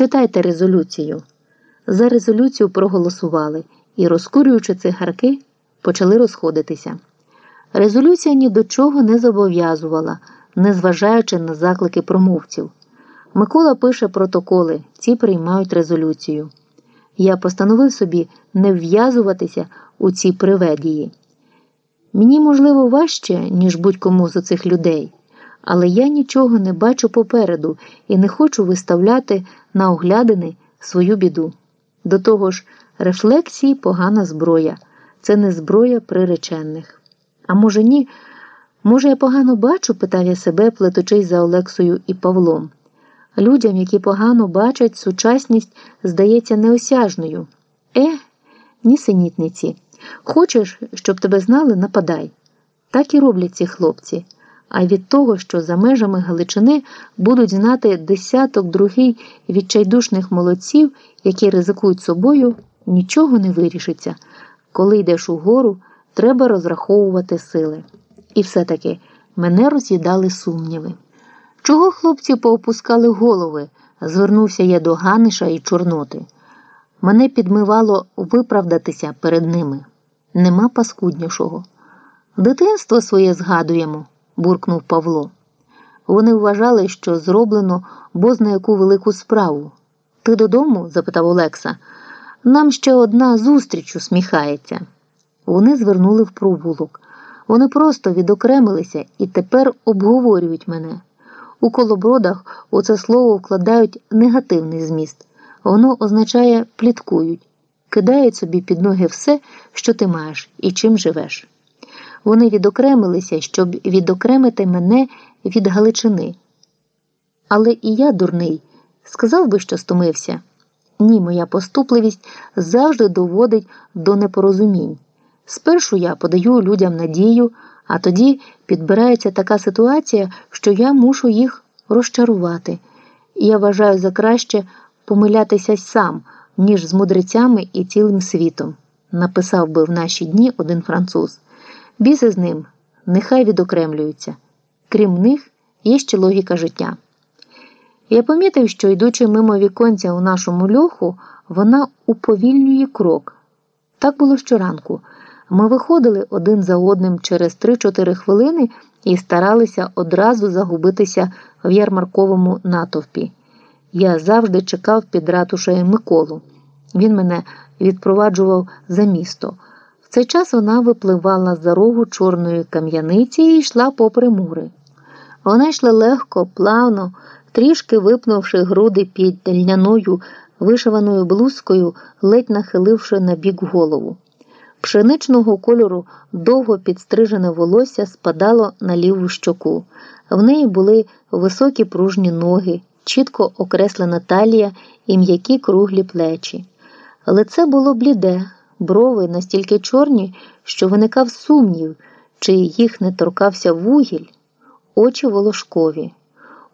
Читайте резолюцію. За резолюцію проголосували і, розкурюючи цигарки, почали розходитися. Резолюція ні до чого не зобов'язувала, незважаючи на заклики промовців. Микола пише протоколи, ці приймають резолюцію. Я постановив собі не вв'язуватися у ці приведії. Мені, можливо, важче, ніж будь-кому з оцих людей, але я нічого не бачу попереду і не хочу виставляти на оглядини свою біду. До того ж, рефлексії погана зброя, це не зброя приречених. А може, ні? Може, я погано бачу? питав я себе, плетучись за Олексою і Павлом. Людям, які погано бачать, сучасність здається неосяжною. Е, нісенітниці. Хочеш, щоб тебе знали, нападай. Так і роблять ці хлопці. А від того, що за межами Галичини будуть знати десяток другий відчайдушних молодців, які ризикують собою, нічого не вирішиться. Коли йдеш угору, треба розраховувати сили. І все-таки мене роз'їдали сумніви. Чого хлопці поопускали голови? звернувся я до Ганиша і Чорноти. Мене підмивало виправдатися перед ними. Нема паскуднішого. Дитинство своє згадуємо, буркнув Павло. Вони вважали, що зроблено бозна яку велику справу. Ти додому? запитав Олекса. Нам ще одна зустріч усміхається. Вони звернули в провулок. Вони просто відокремилися і тепер обговорюють мене. У колобродах у це слово вкладають негативний зміст. Воно означає пліткують, кидають собі під ноги все, що ти маєш і чим живеш. Вони відокремилися, щоб відокремити мене від Галичини. Але і я, дурний, сказав би, що стомився. Ні, моя поступливість завжди доводить до непорозумінь. Спершу я подаю людям надію, а тоді підбирається така ситуація, що я мушу їх розчарувати. І я вважаю за краще помилятися сам, ніж з мудрецями і цілим світом, написав би в наші дні один француз. Біси з ним, нехай відокремлюються. Крім них, є ще логіка життя. Я помітив, що, йдучи мимо віконця у нашому льоху, вона уповільнює крок. Так було щоранку. Ми виходили один за одним через 3-4 хвилини і старалися одразу загубитися в ярмарковому натовпі. Я завжди чекав під ратушею Миколу. Він мене відпроваджував за місто. Цей час вона випливала за рогу чорної кам'яниці і йшла попри мури. Вона йшла легко, плавно, трішки випнувши груди під льняною вишиваною блузкою, ледь нахиливши на бік голову. Пшеничного кольору довго підстрижене волосся спадало на ліву щоку. В неї були високі пружні ноги, чітко окреслена талія і м'які круглі плечі. Лице було бліде, брови настільки чорні, що виникав сумнів, чи їх не торкався вугіль, очі волошкові.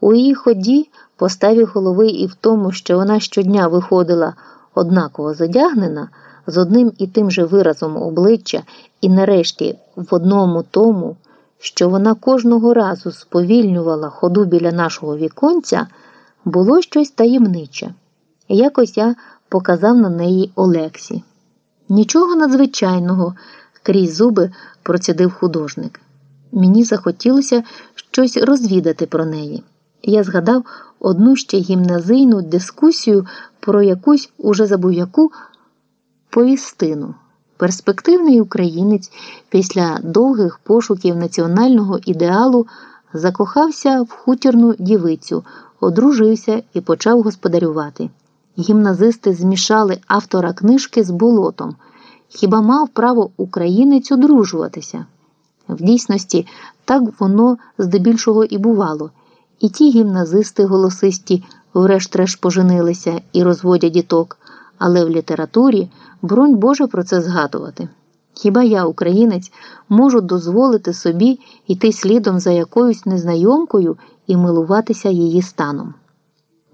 У її ході, поставі голови і в тому, що вона щодня виходила однаково задягнена з одним і тим же виразом обличчя, і нарешті в одному тому, що вона кожного разу сповільнювала ходу біля нашого віконця, було щось таємниче. Якось я показав на неї Олексі. Нічого надзвичайного, крізь зуби процідив художник. Мені захотілося щось розвідати про неї. Я згадав одну ще гімназійну дискусію про якусь уже забув яку повістину. Перспективний українець після довгих пошуків національного ідеалу закохався в хутірну дівицю, одружився і почав господарювати. Гімназисти змішали автора книжки з болотом. Хіба мав право українець одружуватися? В дійсності, так воно здебільшого і бувало. І ті гімназисти голосисті врешт-решт поженилися і розводять діток але в літературі бронь Боже про це згадувати. Хіба я, українець, можу дозволити собі йти слідом за якоюсь незнайомкою і милуватися її станом?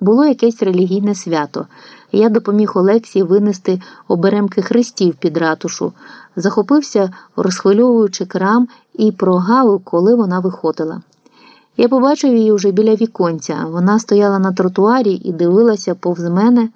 Було якесь релігійне свято. Я допоміг Олексі винести оберемки хрестів під ратушу, захопився, розхвильовуючи крам і прогавив, коли вона виходила. Я побачив її вже біля віконця. Вона стояла на тротуарі і дивилася повз мене